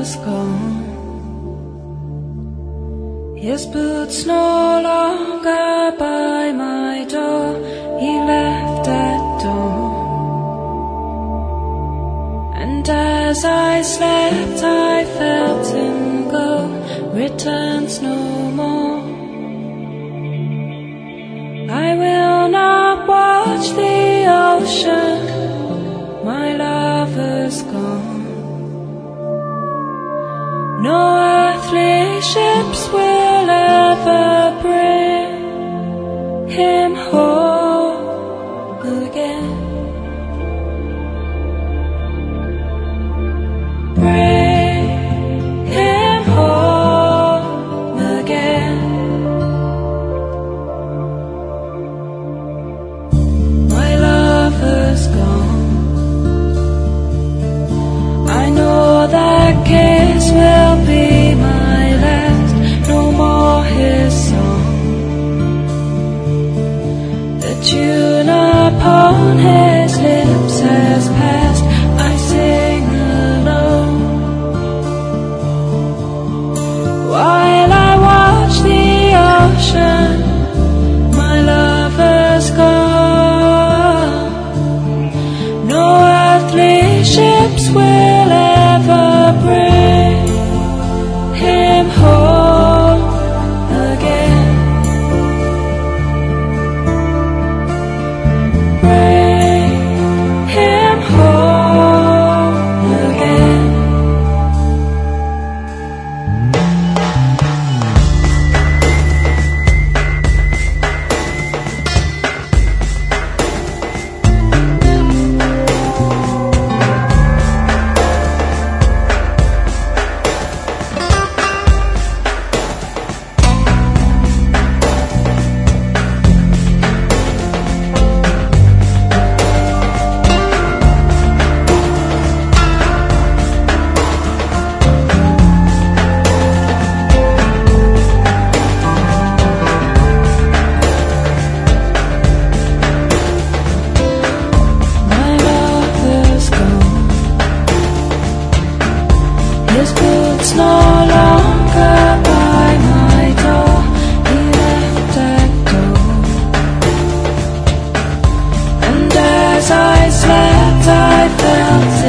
lover's gone. His boots no longer by my door, he left at dawn. And as I slept, I felt him go, returns no more. I will not watch the ocean, my lover's gone. No earthly ships will ever bring him home again. Bring his His no longer by my door. He left. And as I slept, I felt